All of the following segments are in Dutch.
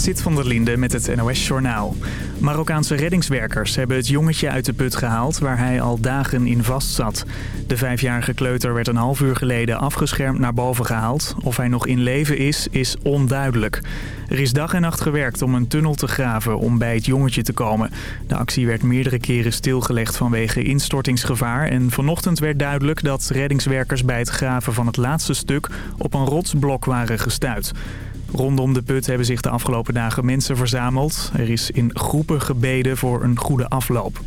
Zit van der Linde met het NOS-journaal. Marokkaanse reddingswerkers hebben het jongetje uit de put gehaald waar hij al dagen in vastzat. De vijfjarige kleuter werd een half uur geleden afgeschermd naar boven gehaald. Of hij nog in leven is, is onduidelijk. Er is dag en nacht gewerkt om een tunnel te graven om bij het jongetje te komen. De actie werd meerdere keren stilgelegd vanwege instortingsgevaar. En vanochtend werd duidelijk dat reddingswerkers bij het graven van het laatste stuk op een rotsblok waren gestuurd. Rondom de put hebben zich de afgelopen dagen mensen verzameld. Er is in groepen gebeden voor een goede afloop.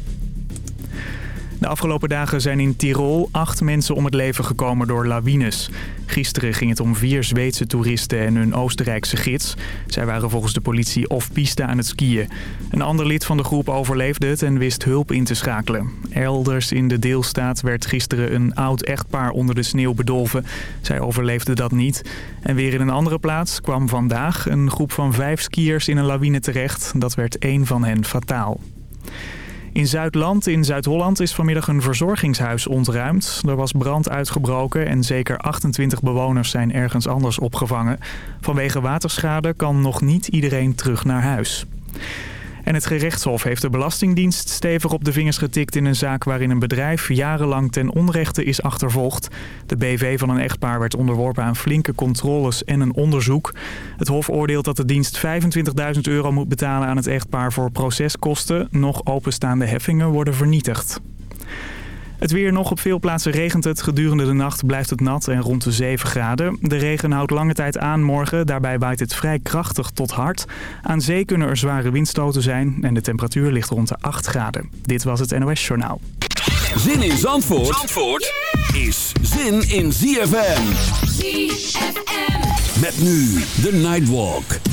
De afgelopen dagen zijn in Tirol acht mensen om het leven gekomen door lawines. Gisteren ging het om vier Zweedse toeristen en hun Oostenrijkse gids. Zij waren volgens de politie off-piste aan het skiën. Een ander lid van de groep overleefde het en wist hulp in te schakelen. Elders in de deelstaat werd gisteren een oud echtpaar onder de sneeuw bedolven. Zij overleefde dat niet. En weer in een andere plaats kwam vandaag een groep van vijf skiers in een lawine terecht. Dat werd één van hen fataal. In Zuidland in Zuid-Holland is vanmiddag een verzorgingshuis ontruimd. Er was brand uitgebroken en zeker 28 bewoners zijn ergens anders opgevangen. Vanwege waterschade kan nog niet iedereen terug naar huis. En het gerechtshof heeft de Belastingdienst stevig op de vingers getikt in een zaak waarin een bedrijf jarenlang ten onrechte is achtervolgd. De BV van een echtpaar werd onderworpen aan flinke controles en een onderzoek. Het hof oordeelt dat de dienst 25.000 euro moet betalen aan het echtpaar voor proceskosten. Nog openstaande heffingen worden vernietigd. Het weer nog op veel plaatsen regent het. Gedurende de nacht blijft het nat en rond de 7 graden. De regen houdt lange tijd aan morgen. Daarbij waait het vrij krachtig tot hard. Aan zee kunnen er zware windstoten zijn en de temperatuur ligt rond de 8 graden. Dit was het NOS Journaal. Zin in Zandvoort, Zandvoort is zin in ZFM. ZFM. Met nu de Nightwalk.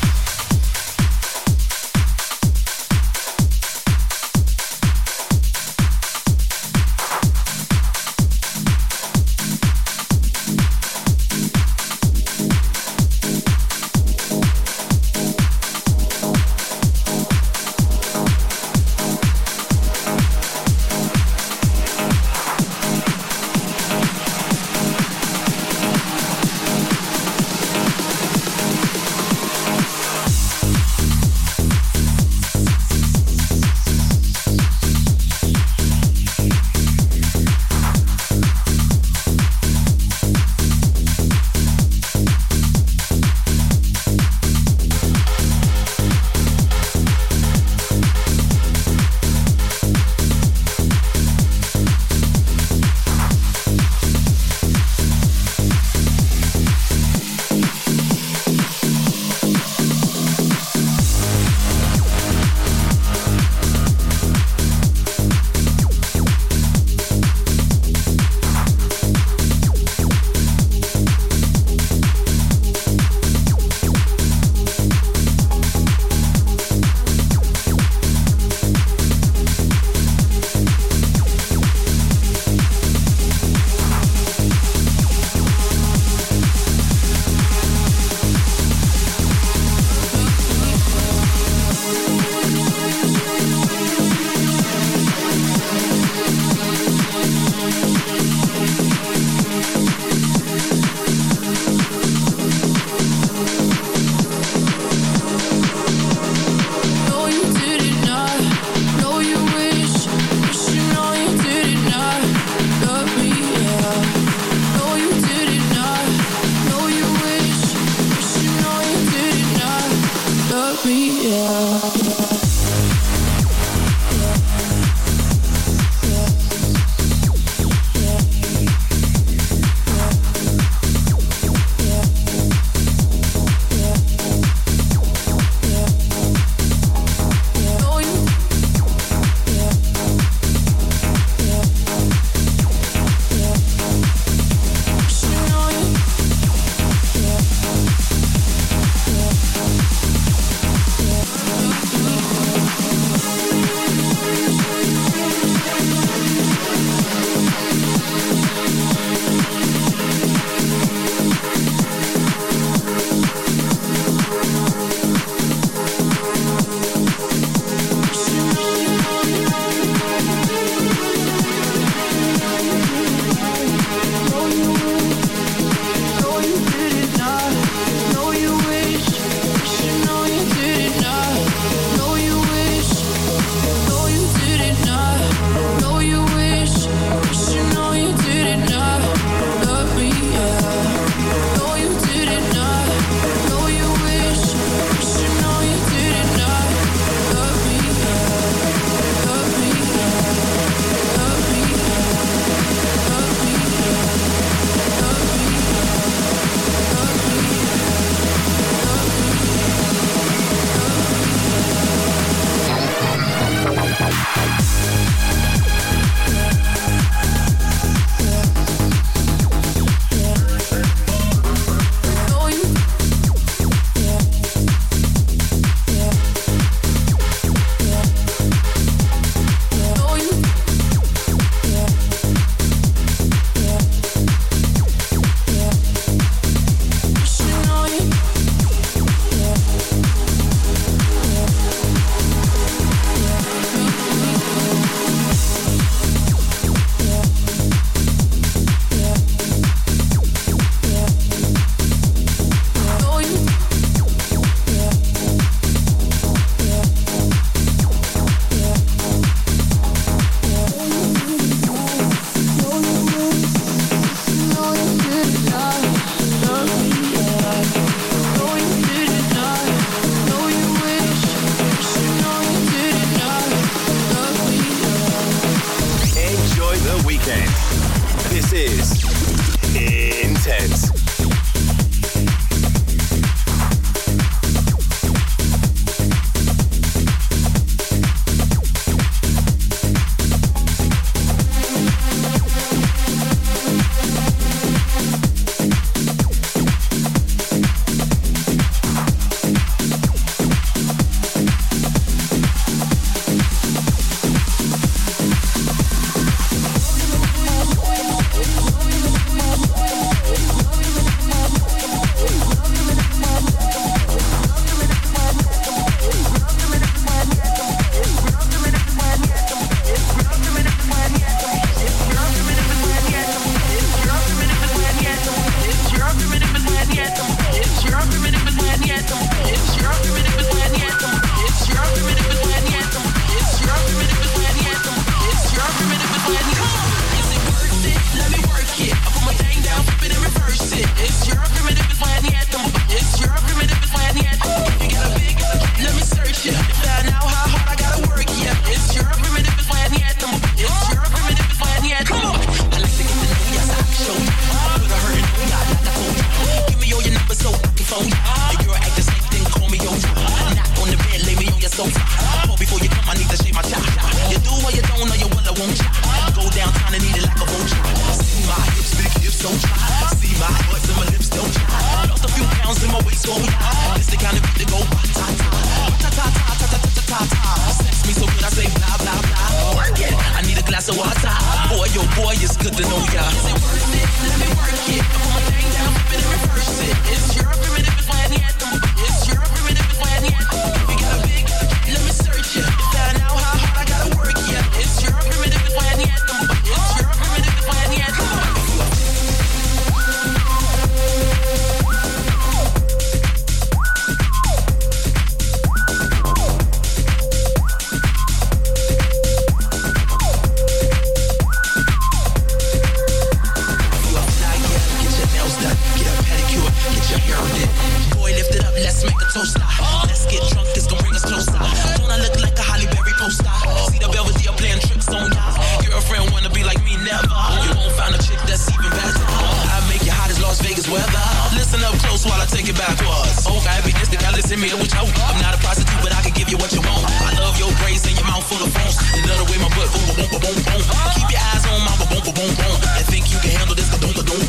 let's make a toast. Let's get drunk, it's gonna bring us closer. Don't I look like a Holly Berry poster? See the Belvedere playing tricks on ya. Girlfriend wanna be like me, never. You won't find a chick that's even better. I make you hot as Las Vegas weather. Listen up close while I take it backwards. Oh, I be instant, now listen me what you want. I'm not a prostitute, but I can give you what you want. I love your braids and your mouth full of phones. You love the way my butt boom, boom, boom, boom, boom. Keep your eyes on my boom, boom, boom, boom. I think you can handle this, but don't, don't, don't.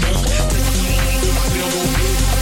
We don't go big.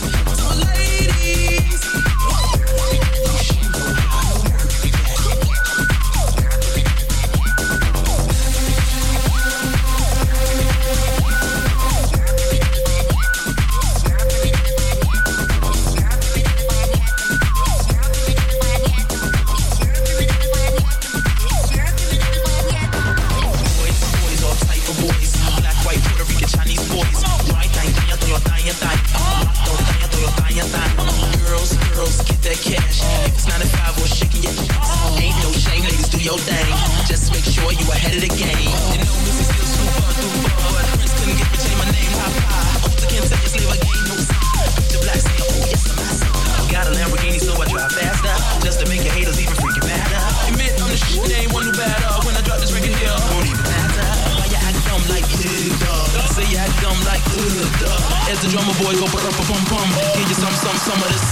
boy go bum bum bum bum. Give you some, some, some of this.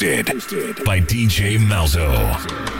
hosted by DJ Malzo.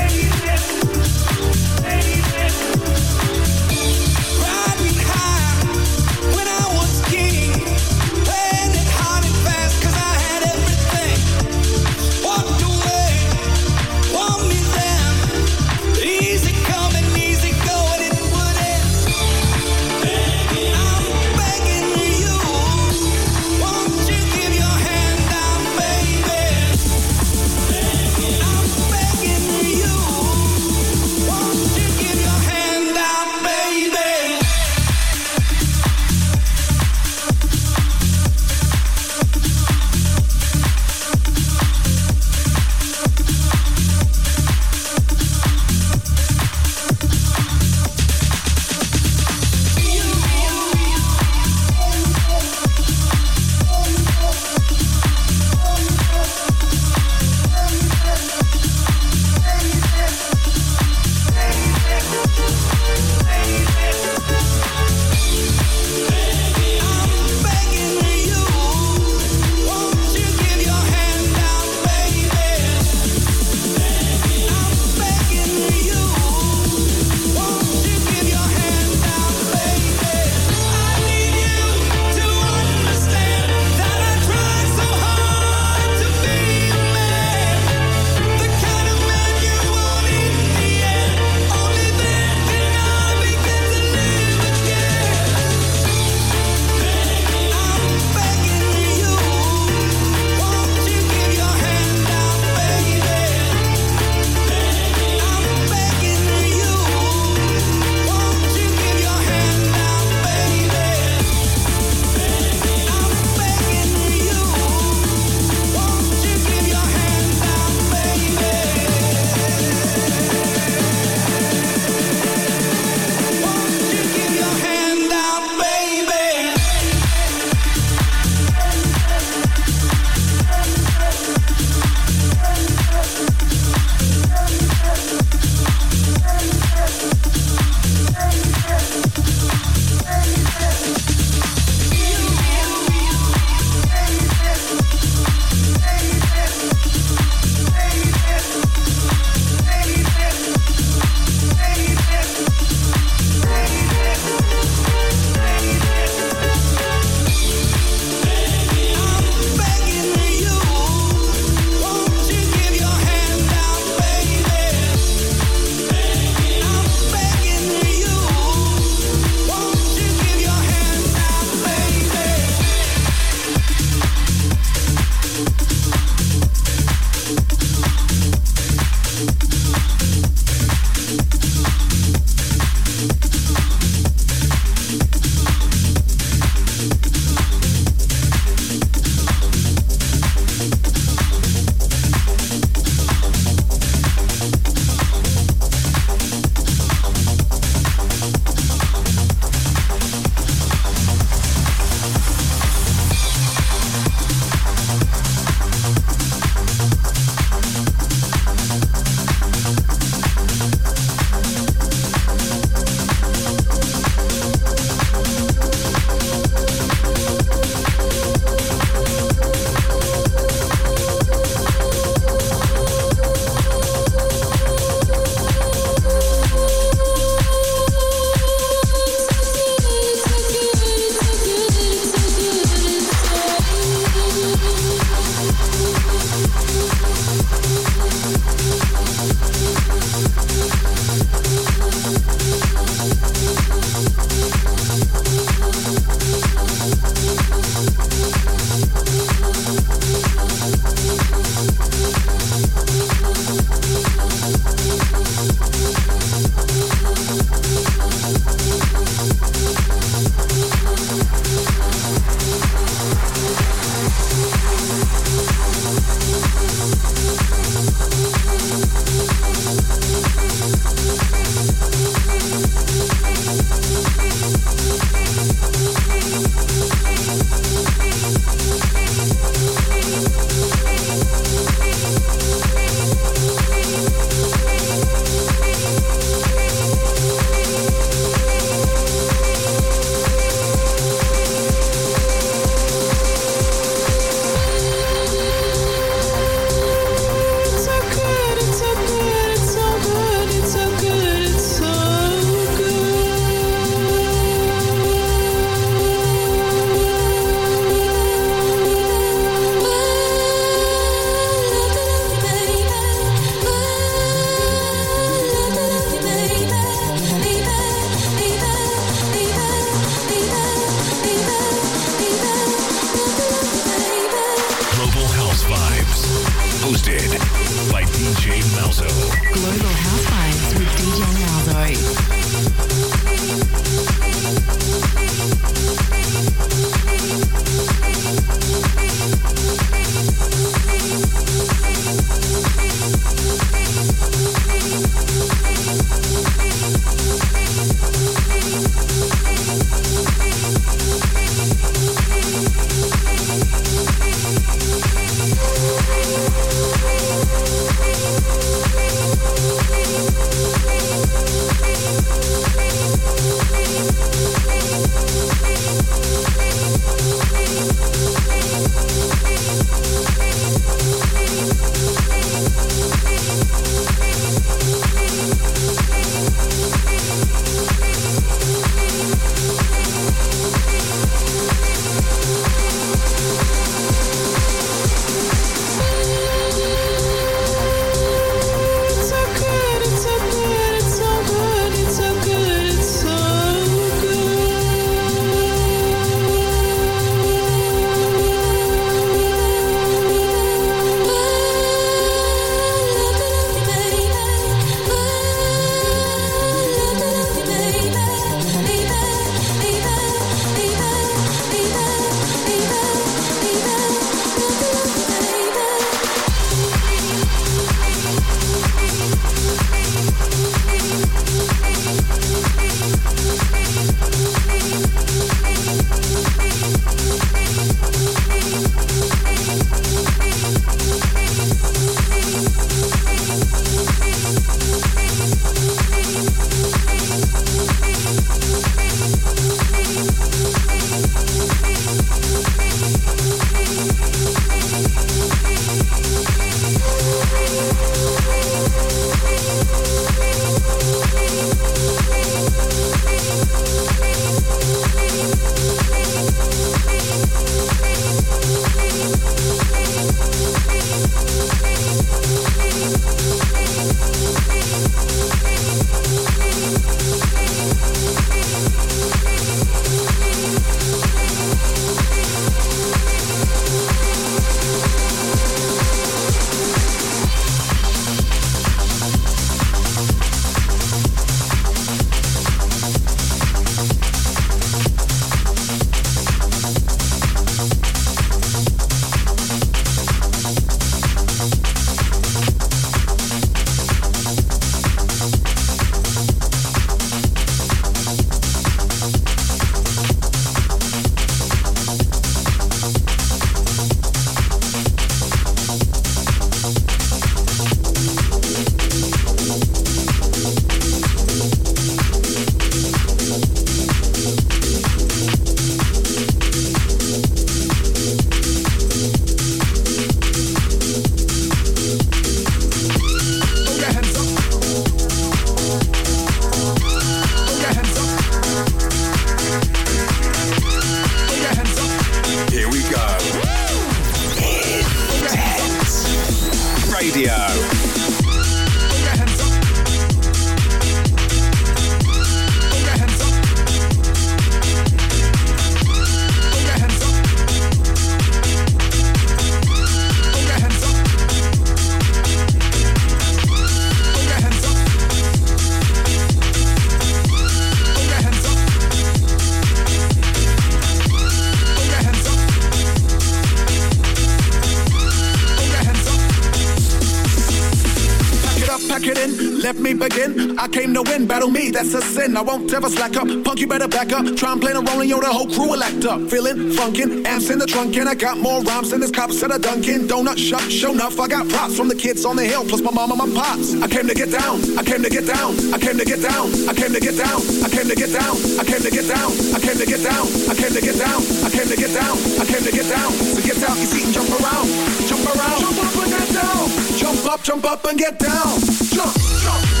that's a sin. I won't ever slack up. Punk, you better back up. Try and play the role, and yo, the whole crew will act up. Feeling funkin', amps in the trunk, and I got more rhymes than this cop at a Dunkin' Donut shop. Show enough, I got props from the kids on the hill, plus my mom and my pops. I came to get down, I came to get down, I came to get down, I came to get down, I came to get down, I came to get down, I came to get down, I came to get down, I came to get down, I came to get down. So get and jump around, jump around, jump up and get down, jump up, jump up and get down, jump, jump,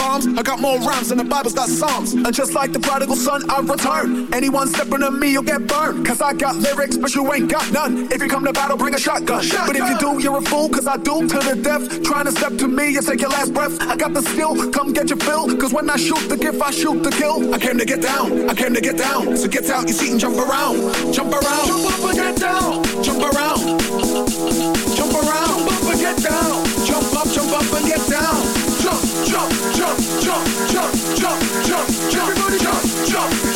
arms. I got more rhymes than the Bible's got psalms. And just like the prodigal son, I return. Anyone stepping on me, you'll get burned. Cause I got lyrics, but you ain't got none. If you come to battle, bring a shotgun. shotgun. But if you do, you're a fool, cause I do to the death. Trying to step to me, you take your last breath. I got the skill, come get your fill. Cause when I shoot the gift, I shoot the kill. I came to get down, I came to get down. So get out your seat and jump around. Jump around. Jump up and get down. Jump around. Jump around. Jump up and get down. Jump up, jump up and get down. Jump, jump, jump,